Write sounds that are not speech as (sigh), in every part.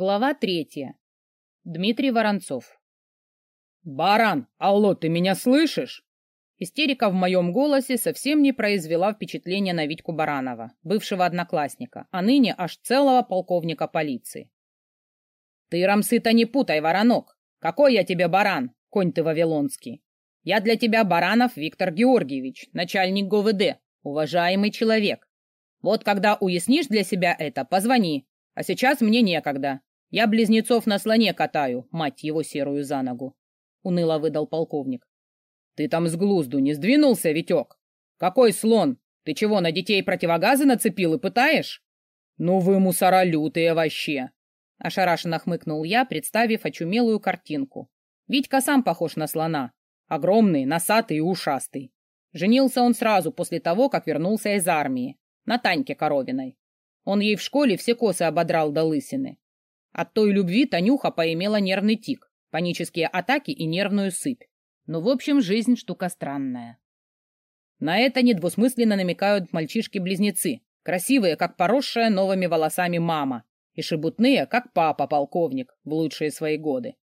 Глава третья. Дмитрий Воронцов. «Баран, алло, ты меня слышишь?» Истерика в моем голосе совсем не произвела впечатления на Витьку Баранова, бывшего одноклассника, а ныне аж целого полковника полиции. «Ты, рамсы-то не путай, воронок! Какой я тебе баран, конь ты вавилонский! Я для тебя Баранов Виктор Георгиевич, начальник ГУВД, уважаемый человек. Вот когда уяснишь для себя это, позвони, а сейчас мне некогда. Я близнецов на слоне катаю, мать его серую за ногу. Уныло выдал полковник. Ты там с глузду не сдвинулся, Витек? Какой слон? Ты чего, на детей противогазы нацепил и пытаешь? Ну вы мусора лютые вообще. Ошарашенно хмыкнул я, представив очумелую картинку. Витька сам похож на слона. Огромный, носатый и ушастый. Женился он сразу после того, как вернулся из армии. На Таньке Коровиной. Он ей в школе все косы ободрал до лысины. От той любви Танюха поимела нервный тик, панические атаки и нервную сыпь. Ну, в общем, жизнь штука странная. На это недвусмысленно намекают мальчишки-близнецы, красивые, как поросшая новыми волосами мама, и шебутные, как папа-полковник в лучшие свои годы.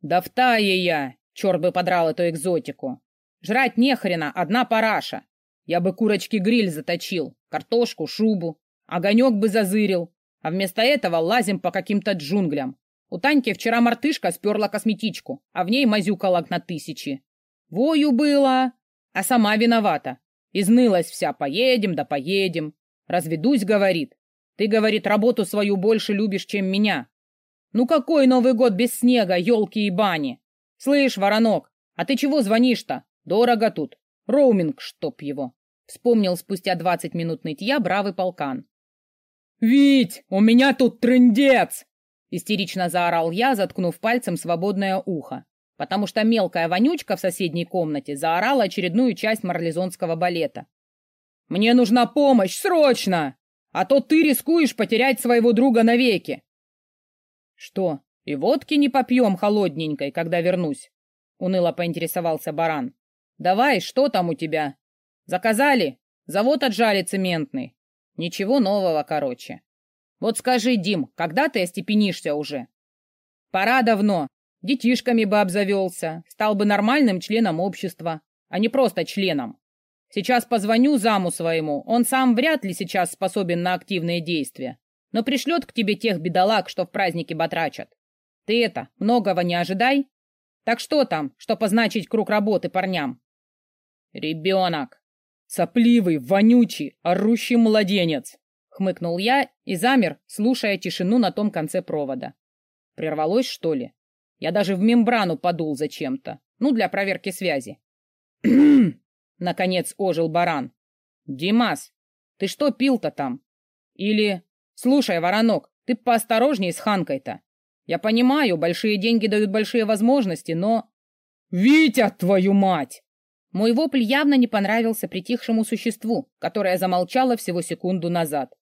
Да в тае я, черт бы подрал эту экзотику. Жрать нехрена, одна параша. Я бы курочки гриль заточил, картошку, шубу, Огонек бы зазырил. А вместо этого лазим по каким-то джунглям. У Таньки вчера мартышка сперла косметичку, а в ней мазюкала на тысячи. Вою было, а сама виновата. Изнылась вся, поедем да поедем. Разведусь, говорит. Ты, говорит, работу свою больше любишь, чем меня. Ну какой Новый год без снега, елки и бани? Слышь, воронок, а ты чего звонишь-то? Дорого тут. Роуминг, чтоб его. Вспомнил спустя двадцать минут нытья бравый полкан. «Вить, у меня тут трындец!» Истерично заорал я, заткнув пальцем свободное ухо, потому что мелкая вонючка в соседней комнате заорала очередную часть марлезонского балета. «Мне нужна помощь, срочно! А то ты рискуешь потерять своего друга навеки!» «Что, и водки не попьем холодненькой, когда вернусь?» — уныло поинтересовался баран. «Давай, что там у тебя? Заказали? Завод отжали цементный. Ничего нового, короче. Вот скажи, Дим, когда ты остепенишься уже? Пора давно. Детишками бы обзавелся, стал бы нормальным членом общества, а не просто членом. Сейчас позвоню заму своему, он сам вряд ли сейчас способен на активные действия, но пришлет к тебе тех бедолаг, что в празднике батрачат. Ты это, многого не ожидай. Так что там, что позначить круг работы парням? Ребенок. Сопливый, вонючий, орущий младенец!» — хмыкнул я и замер, слушая тишину на том конце провода. Прервалось, что ли? Я даже в мембрану подул зачем-то. Ну, для проверки связи. (clears throat) Наконец ожил баран. «Димас, ты что пил-то там? Или... Слушай, воронок, ты поосторожней с Ханкой-то. Я понимаю, большие деньги дают большие возможности, но...» «Витя, твою мать!» Мой вопль явно не понравился притихшему существу, которое замолчало всего секунду назад.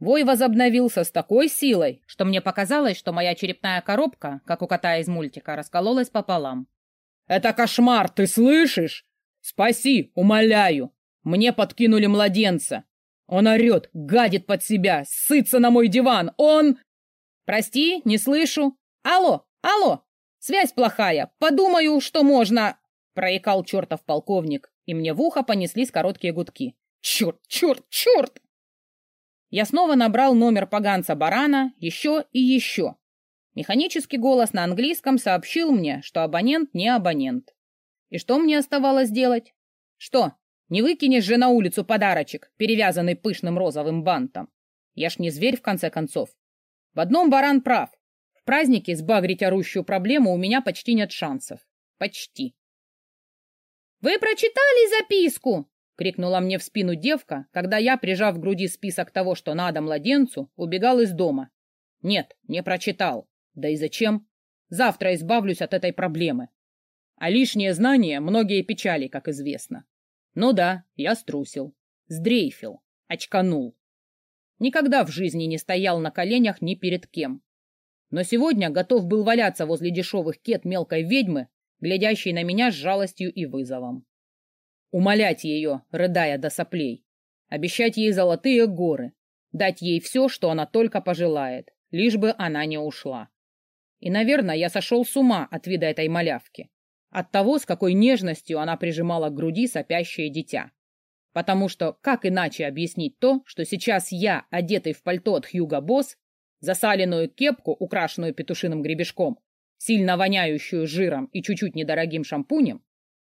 Вой возобновился с такой силой, что мне показалось, что моя черепная коробка, как у кота из мультика, раскололась пополам. «Это кошмар, ты слышишь? Спаси, умоляю! Мне подкинули младенца! Он орет, гадит под себя, сытся на мой диван! Он...» «Прости, не слышу. Алло, алло! Связь плохая. Подумаю, что можно...» Проекал чертов полковник, и мне в ухо понеслись короткие гудки. Черт, черт, черт! Я снова набрал номер поганца барана, еще и еще. Механический голос на английском сообщил мне, что абонент не абонент. И что мне оставалось делать? Что, не выкинешь же на улицу подарочек, перевязанный пышным розовым бантом? Я ж не зверь, в конце концов. В одном баран прав. В празднике сбагрить орущую проблему у меня почти нет шансов. Почти. «Вы прочитали записку?» — крикнула мне в спину девка, когда я, прижав к груди список того, что надо младенцу, убегал из дома. «Нет, не прочитал. Да и зачем? Завтра избавлюсь от этой проблемы. А лишнее знание многие печали, как известно. Ну да, я струсил, сдрейфил, очканул. Никогда в жизни не стоял на коленях ни перед кем. Но сегодня готов был валяться возле дешевых кет мелкой ведьмы, глядящей на меня с жалостью и вызовом. Умолять ее, рыдая до соплей. Обещать ей золотые горы. Дать ей все, что она только пожелает. лишь бы она не ушла. И, наверное, я сошел с ума от вида этой малявки, от того, с какой нежностью она прижимала к груди сопящее дитя. Потому что как иначе объяснить то, что сейчас я, одетый в пальто от Хьюга Босс, засаленную кепку, украшенную петушиным гребешком, сильно воняющую жиром и чуть-чуть недорогим шампунем,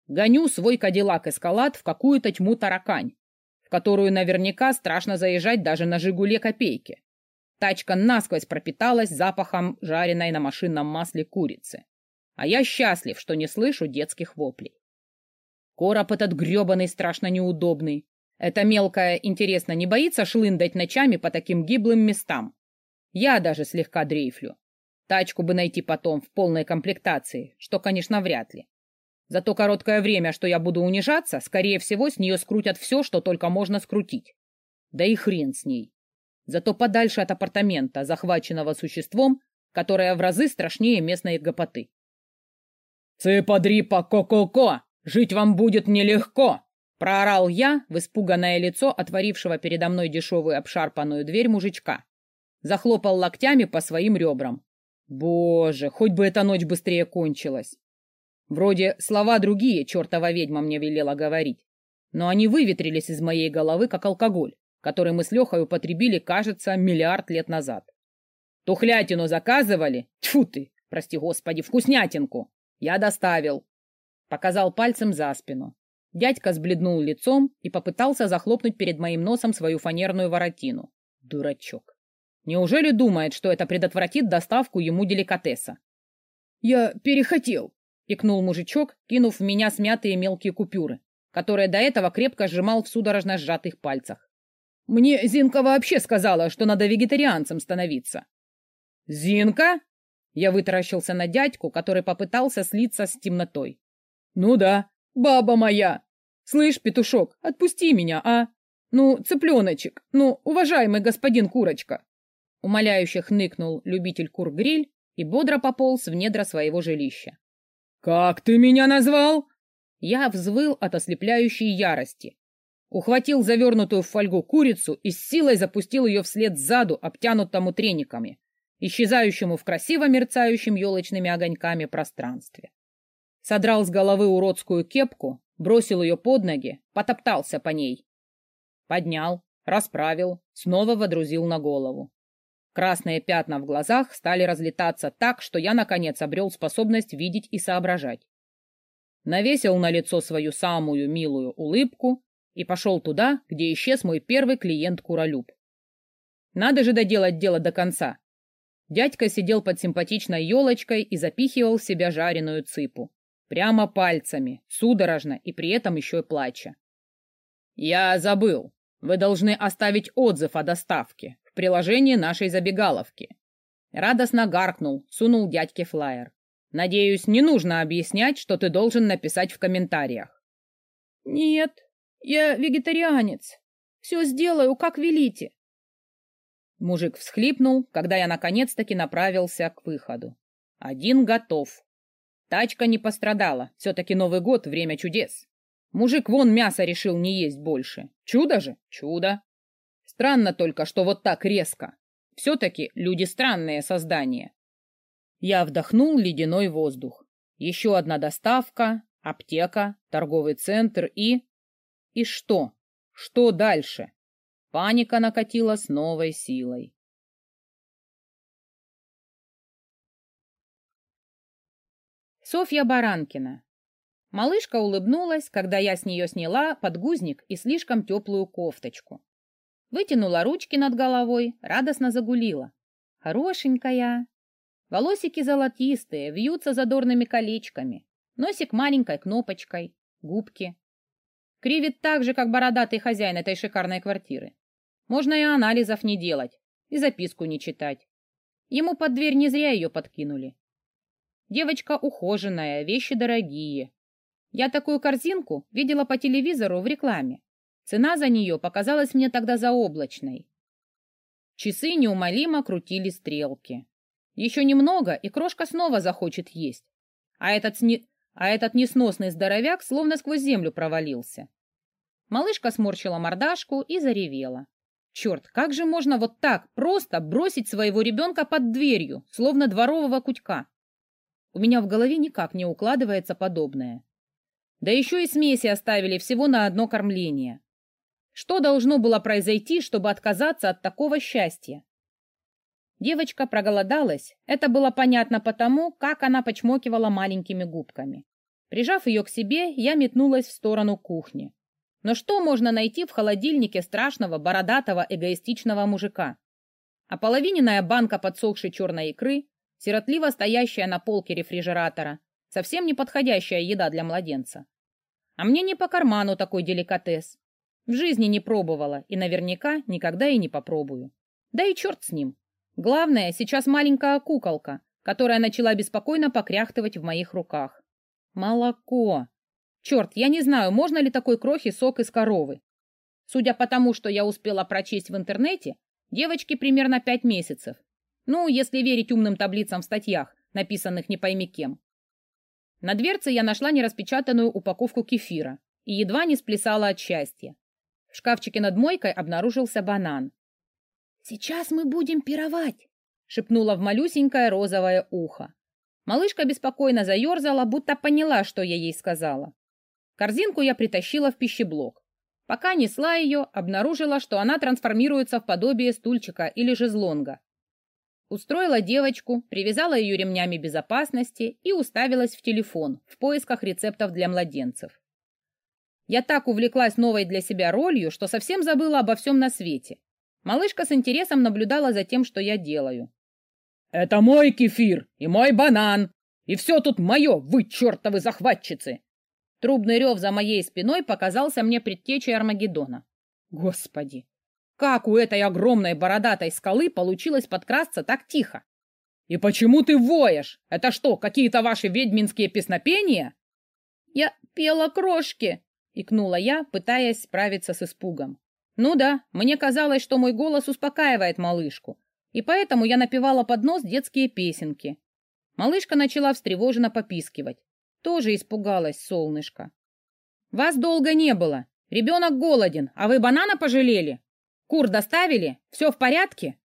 гоню свой кадиллак-эскалад в какую-то тьму таракань, в которую наверняка страшно заезжать даже на «Жигуле» копейки. Тачка насквозь пропиталась запахом жареной на машинном масле курицы. А я счастлив, что не слышу детских воплей. Короб этот гребаный страшно неудобный. Эта мелкая, интересно, не боится шлындать ночами по таким гиблым местам? Я даже слегка дрейфлю. Тачку бы найти потом в полной комплектации, что, конечно, вряд ли. За то короткое время, что я буду унижаться, скорее всего, с нее скрутят все, что только можно скрутить. Да и хрен с ней. Зато подальше от апартамента, захваченного существом, которое в разы страшнее местной гопоты. «Цыпадрипа ко-ко-ко! Жить вам будет нелегко!» Проорал я в испуганное лицо отворившего передо мной дешевую обшарпанную дверь мужичка. Захлопал локтями по своим ребрам. Боже, хоть бы эта ночь быстрее кончилась. Вроде слова другие чертова ведьма мне велела говорить, но они выветрились из моей головы, как алкоголь, который мы с Лехой употребили, кажется, миллиард лет назад. Тухлятину заказывали? Тьфу ты, прости господи, вкуснятинку. Я доставил. Показал пальцем за спину. Дядька сбледнул лицом и попытался захлопнуть перед моим носом свою фанерную воротину. Дурачок. Неужели думает, что это предотвратит доставку ему деликатеса? Я перехотел, икнул мужичок, кинув в меня смятые мелкие купюры, которые до этого крепко сжимал в судорожно сжатых пальцах. Мне Зинка вообще сказала, что надо вегетарианцем становиться. Зинка? Я вытаращился на дядьку, который попытался слиться с темнотой. Ну да, баба моя. Слышь, петушок, отпусти меня, а? Ну, цыпленочек, ну, уважаемый господин Курочка. Умоляюще хныкнул любитель кур-гриль и бодро пополз в недра своего жилища. «Как ты меня назвал?» Я взвыл от ослепляющей ярости. Ухватил завернутую в фольгу курицу и с силой запустил ее вслед сзаду, обтянутому трениками, исчезающему в красиво мерцающем елочными огоньками пространстве. Содрал с головы уродскую кепку, бросил ее под ноги, потоптался по ней. Поднял, расправил, снова водрузил на голову. Красные пятна в глазах стали разлетаться так, что я, наконец, обрел способность видеть и соображать. Навесил на лицо свою самую милую улыбку и пошел туда, где исчез мой первый клиент Куролюб. Надо же доделать дело до конца. Дядька сидел под симпатичной елочкой и запихивал в себя жареную цыпу. Прямо пальцами, судорожно и при этом еще и плача. «Я забыл. Вы должны оставить отзыв о доставке в приложении нашей забегаловки. Радостно гаркнул, сунул дядьке флаер. Надеюсь, не нужно объяснять, что ты должен написать в комментариях. Нет, я вегетарианец. Все сделаю, как велите. Мужик всхлипнул, когда я наконец-таки направился к выходу. Один готов. Тачка не пострадала. Все-таки Новый год — время чудес. Мужик вон мясо решил не есть больше. Чудо же? Чудо. Странно только, что вот так резко. Все-таки люди странные создания. Я вдохнул ледяной воздух. Еще одна доставка, аптека, торговый центр и... И что? Что дальше? Паника накатила с новой силой. Софья Баранкина. Малышка улыбнулась, когда я с нее сняла подгузник и слишком теплую кофточку. Вытянула ручки над головой, радостно загулила. Хорошенькая. Волосики золотистые, вьются задорными колечками. Носик маленькой кнопочкой. Губки. Кривит так же, как бородатый хозяин этой шикарной квартиры. Можно и анализов не делать, и записку не читать. Ему под дверь не зря ее подкинули. Девочка ухоженная, вещи дорогие. Я такую корзинку видела по телевизору в рекламе. Цена за нее показалась мне тогда заоблачной. Часы неумолимо крутили стрелки. Еще немного, и крошка снова захочет есть. А этот, сне... а этот несносный здоровяк словно сквозь землю провалился. Малышка сморщила мордашку и заревела. Черт, как же можно вот так просто бросить своего ребенка под дверью, словно дворового кутька? У меня в голове никак не укладывается подобное. Да еще и смеси оставили всего на одно кормление. Что должно было произойти, чтобы отказаться от такого счастья? Девочка проголодалась, это было понятно потому, как она почмокивала маленькими губками. Прижав ее к себе, я метнулась в сторону кухни. Но что можно найти в холодильнике страшного, бородатого, эгоистичного мужика? Ополовиненная банка подсохшей черной икры, сиротливо стоящая на полке рефрижератора, совсем не подходящая еда для младенца. А мне не по карману такой деликатес. В жизни не пробовала и наверняка никогда и не попробую. Да и черт с ним. Главное, сейчас маленькая куколка, которая начала беспокойно покряхтывать в моих руках. Молоко. Черт, я не знаю, можно ли такой крохи сок из коровы. Судя по тому, что я успела прочесть в интернете, девочке примерно пять месяцев. Ну, если верить умным таблицам в статьях, написанных не пойми кем. На дверце я нашла нераспечатанную упаковку кефира и едва не сплясала от счастья. В шкафчике над мойкой обнаружился банан. «Сейчас мы будем пировать», — шепнула в малюсенькое розовое ухо. Малышка беспокойно заерзала, будто поняла, что я ей сказала. Корзинку я притащила в пищеблок. Пока несла ее, обнаружила, что она трансформируется в подобие стульчика или жезлонга. Устроила девочку, привязала ее ремнями безопасности и уставилась в телефон в поисках рецептов для младенцев. Я так увлеклась новой для себя ролью, что совсем забыла обо всем на свете. Малышка с интересом наблюдала за тем, что я делаю. «Это мой кефир и мой банан, и все тут мое, вы чертовы захватчицы!» Трубный рев за моей спиной показался мне предтечей Армагеддона. Господи, как у этой огромной бородатой скалы получилось подкрасться так тихо? И почему ты воешь? Это что, какие-то ваши ведьминские песнопения? Я пела крошки, икнула я, пытаясь справиться с испугом. Ну да, мне казалось, что мой голос успокаивает малышку, и поэтому я напевала под нос детские песенки. Малышка начала встревоженно попискивать. Тоже испугалась солнышко. «Вас долго не было. Ребенок голоден, а вы банана пожалели? Кур доставили? Все в порядке?»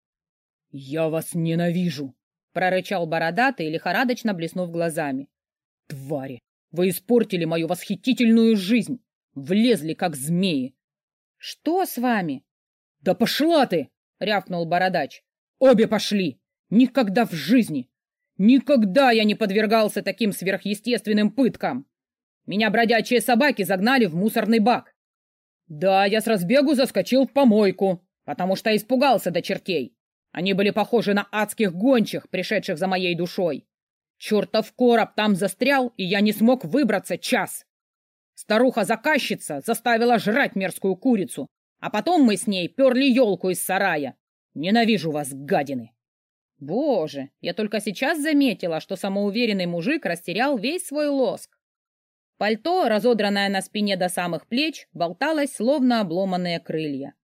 «Я вас ненавижу!» — прорычал бородатый, лихорадочно блеснув глазами. «Твари! Вы испортили мою восхитительную жизнь! Влезли, как змеи!» «Что с вами?» «Да пошла ты!» — рявкнул бородач. «Обе пошли! Никогда в жизни! Никогда я не подвергался таким сверхъестественным пыткам. Меня бродячие собаки загнали в мусорный бак. Да, я с разбегу заскочил в помойку, потому что испугался до чертей. Они были похожи на адских гончих, пришедших за моей душой. Чертов короб там застрял, и я не смог выбраться час. Старуха-заказчица заставила жрать мерзкую курицу, а потом мы с ней перли елку из сарая. Ненавижу вас, гадины. Боже, я только сейчас заметила, что самоуверенный мужик растерял весь свой лоск. Пальто, разодранное на спине до самых плеч, болталось, словно обломанные крылья.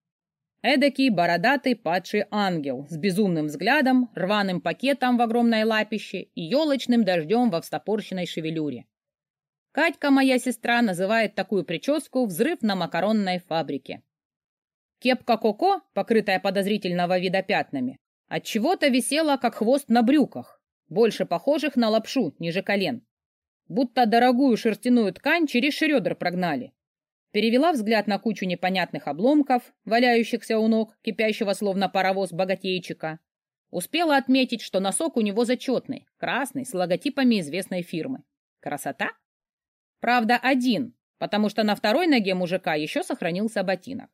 Эдакий бородатый падший ангел с безумным взглядом, рваным пакетом в огромной лапище и елочным дождем во встопорщенной шевелюре. Катька, моя сестра, называет такую прическу взрыв на макаронной фабрике. Кепка Коко, покрытая подозрительного вида пятнами, от чего-то висела, как хвост на брюках, больше похожих на лапшу, ниже колен. Будто дорогую шерстяную ткань через шредер прогнали. Перевела взгляд на кучу непонятных обломков, валяющихся у ног, кипящего словно паровоз богатейчика. Успела отметить, что носок у него зачетный, красный, с логотипами известной фирмы. Красота? Правда, один, потому что на второй ноге мужика еще сохранился ботинок.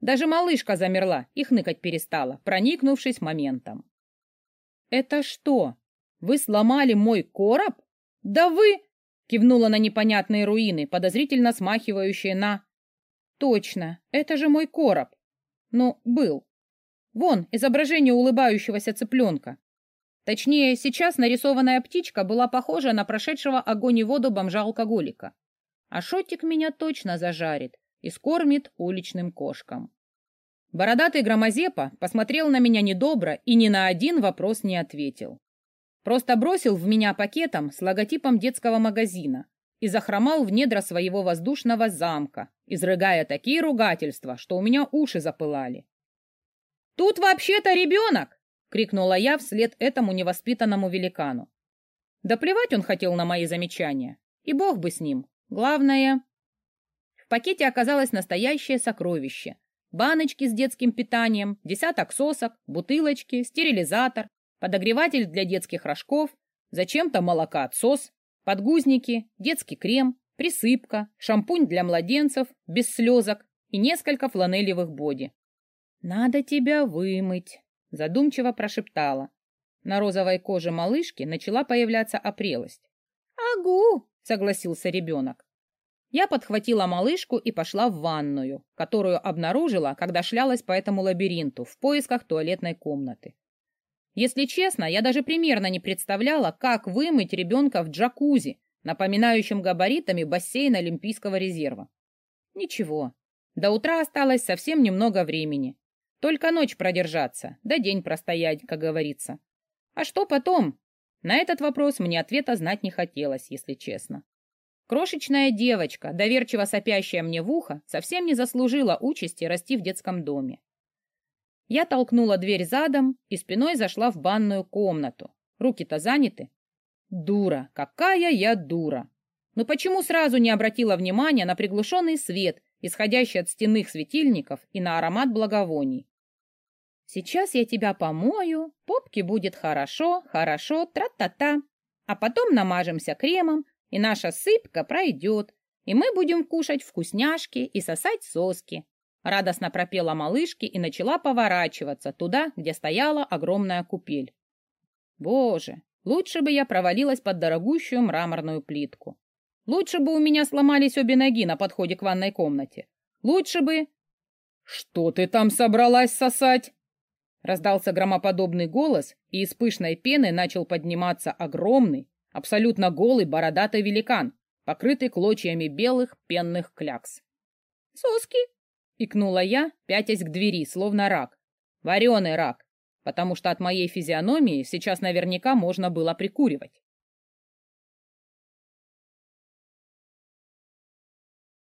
Даже малышка замерла и хныкать перестала, проникнувшись моментом. «Это что? Вы сломали мой короб? Да вы...» кивнула на непонятные руины, подозрительно смахивающие на... «Точно, это же мой короб. Ну, был. Вон, изображение улыбающегося цыпленка. Точнее, сейчас нарисованная птичка была похожа на прошедшего огонь и воду бомжа-алкоголика. А шотик меня точно зажарит, и скормит уличным кошкам. Бородатый громозепа посмотрел на меня недобро и ни на один вопрос не ответил. Просто бросил в меня пакетом с логотипом детского магазина и захромал в недра своего воздушного замка, изрыгая такие ругательства, что у меня уши запылали. Тут вообще-то ребенок!» — крикнула я вслед этому невоспитанному великану. Да плевать он хотел на мои замечания. И бог бы с ним. Главное... В пакете оказалось настоящее сокровище. Баночки с детским питанием, десяток сосок, бутылочки, стерилизатор, подогреватель для детских рожков, зачем-то молокоотсос, подгузники, детский крем, присыпка, шампунь для младенцев, без слезок и несколько фланелевых боди. «Надо тебя вымыть», — задумчиво прошептала. На розовой коже малышки начала появляться опрелость. «Агу!» — согласился ребенок. Я подхватила малышку и пошла в ванную, которую обнаружила, когда шлялась по этому лабиринту в поисках туалетной комнаты. Если честно, я даже примерно не представляла, как вымыть ребенка в джакузи, напоминающем габаритами бассейн Олимпийского резерва. Ничего, до утра осталось совсем немного времени. Только ночь продержаться, да день простоять, как говорится. А что потом? На этот вопрос мне ответа знать не хотелось, если честно. Крошечная девочка, доверчиво сопящая мне в ухо, совсем не заслужила участи расти в детском доме. Я толкнула дверь задом и спиной зашла в банную комнату. Руки-то заняты. Дура, какая я дура! Но почему сразу не обратила внимания на приглушенный свет, исходящий от стенных светильников, и на аромат благовоний? Сейчас я тебя помою, попке будет хорошо, хорошо, тра-та-та. А потом намажемся кремом, и наша сыпка пройдет, и мы будем кушать вкусняшки и сосать соски. Радостно пропела малышке и начала поворачиваться туда, где стояла огромная купель. Боже, лучше бы я провалилась под дорогущую мраморную плитку. Лучше бы у меня сломались обе ноги на подходе к ванной комнате. Лучше бы... «Что ты там собралась сосать?» Раздался громоподобный голос, и из пышной пены начал подниматься огромный, абсолютно голый бородатый великан, покрытый клочьями белых пенных клякс. «Соски!» — икнула я, пятясь к двери, словно рак. Вареный рак, потому что от моей физиономии сейчас наверняка можно было прикуривать.